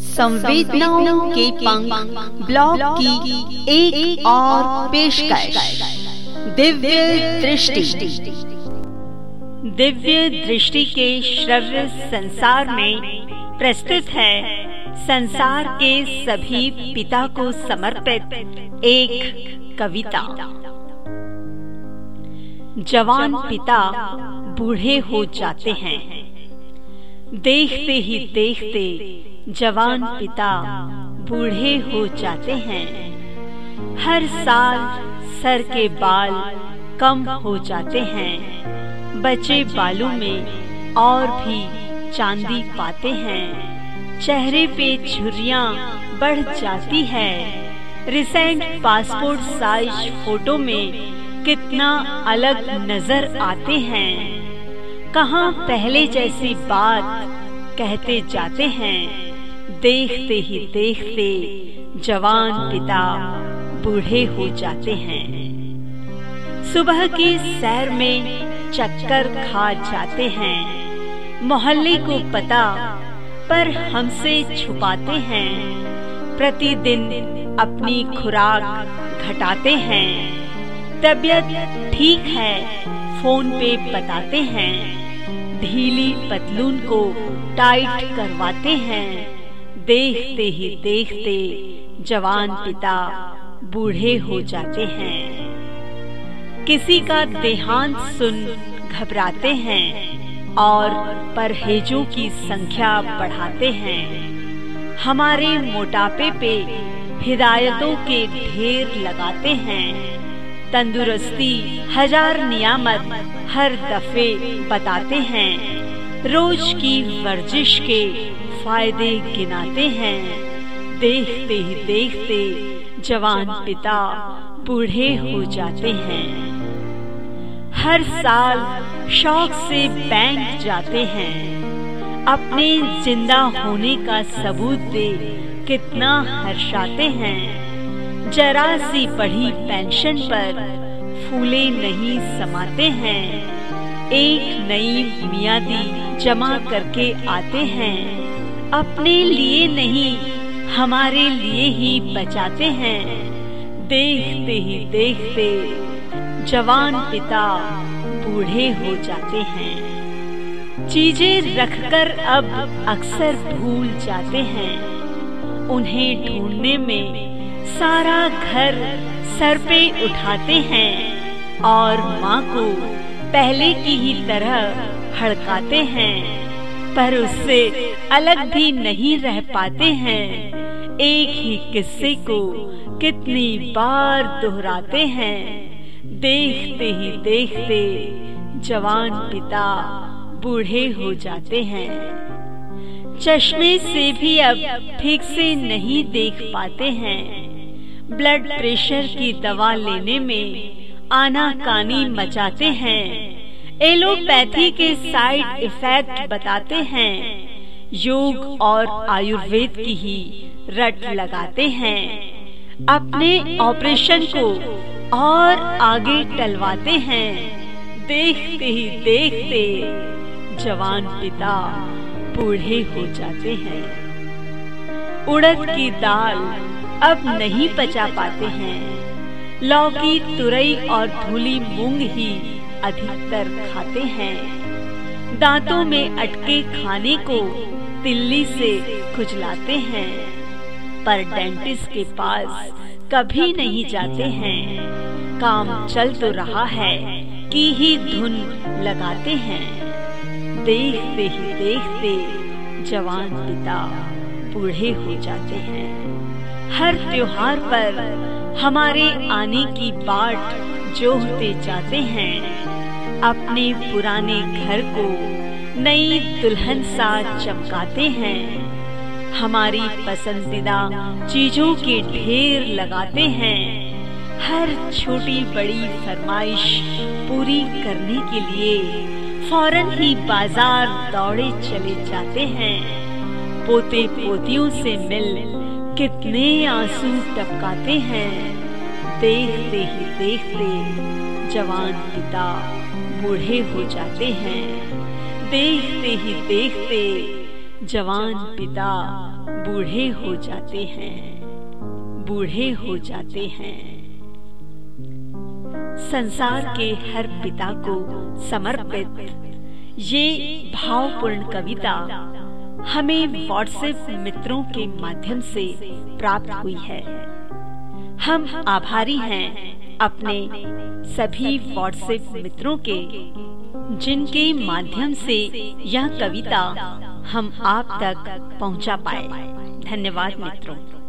संवेदनाओं के पंख ब्लॉग की एक, एक और पेश दिव्य दृष्टि दिव्य दृष्टि के श्रव्य संसार में प्रस्तुत है संसार के सभी पिता को समर्पित एक कविता। जवान पिता बूढ़े हो जाते हैं। देखते ही देखते जवान पिता, बूढ़े हो जाते हैं। हर साल सर के बाल कम हो जाते हैं। बचे बालों में और भी चांदी पाते हैं। चेहरे पे झुर्रियाँ बढ़ जाती है। रिसेंट पासपोर्ट साइज़ फ़ोटो में कितना अलग नज़र आते हैं। कहाँ पहले जैसी बात कहते जाते हैं। देखते ही देखते जवान पिता बूढ़े हो जाते हैं। सुबह की सैर में चक्कर खा जाते हैं। मोहल्ले को पता पर हमसे छुपाते हैं। प्रतिदिन अपनी खुराक घटाते हैं। तबीयत ठीक है, फ़ोन पे बताते हैं। ढीली पतलून को टाइट करवाते हैं। देखते ही देखते जवान पिता बूढ़े हो जाते हैं। किसी का देहांत सुन घबराते हैं और परहेजों की संख्या बढ़ाते हैं। हमारे मोटापे पे हिदायतों के ढेर लगाते हैं। तंदुरुस्ती हज़ार नियामत हर दफे बताते हैं। रोज की वर्जिश के फ़ायदे गिनाते हैं। देखते ही देखते जवान पिता बूढ़े हो जाते हैं। हर साल शौक से बैंक जाते हैं। अपने ज़िंदा होने का सबूत दे कितना हर्षाते हैं। जरा सी बढ़ी पेंशन पर फूले नहीं समाते हैं। एक नई मियादी जमा करके आते हैं। अपने लिए नहीं, हमारे लिए ही बचाते हैं। देखते ही देखते जवान पिता बूढ़े हो जाते हैं। चीज़ें रखकर अब अक्सर भूल जाते हैं। उन्हें ढूँढने में सारा घर सर पे उठाते हैं और माँ को पहले की ही तरह हड़काते हैं। पर उससे अलग भी नहीं रह पाते हैं। एक ही किस्से को कितनी बार दोहराते हैं। देखते ही देखते जवान पिता बूढ़े हो जाते हैं। चश्मे से भी अब ठीक से नहीं देख पाते हैं। ब्लड प्रेशर की दवा लेने में आना कानी मचाते हैं। एलोपैथी के साइड इफ़ेक्ट बताते हैं। योग और आयुर्वेद की ही रट लगाते हैं। अपने ऑपरेशन को और आगे टलवाते हैं। देखते ही देखते जवान पिता बूढ़े हो जाते हैं। उड़द की दाल अब नहीं पचा पाते हैं। लौकी, तुरई और धूली मूंग ही अधिकतर खाते हैं। दांतों में अटके खाने को तिल्ली से खुजलाते हैं, पर डेंटिस्ट के पास कभी नहीं जाते हैं। काम चल तो रहा है, कि ही धुन लगाते हैं। देखते ही देखते जवान पिता बूढ़े हो जाते हैं। हर त्योहार पर हमारे आने की बाट जोहते जाते हैं, अपने पुराने घर को नई दुल्हन सा चमकाते हैं। हमारी पसंदीदा चीज़ों के ढेर लगाते हैं। हर छोटी बड़ी फरमाइश पूरी करने के लिए फ़ौरन ही बाज़ार दौड़े चले जाते हैं। पोते पोतियों से मिल कितने आँसू टपकाते हैं। देखते ही देखते जवान पिता बूढ़े हो जाते हैं। देखते ही देखते जवान पिता बूढ़े हो जाते हैं। बूढ़े हो जाते हैं। संसार के हर पिता को समर्पित ये भावपूर्ण कविता हमें व्हाट्सएप मित्रों के माध्यम से प्राप्त हुई है। हम आभारी हैं अपने सभी व्हाट्सएप मित्रों के, जिनके माध्यम से यह कविता हम आप तक पहुँचा पाए। धन्यवाद मित्रों।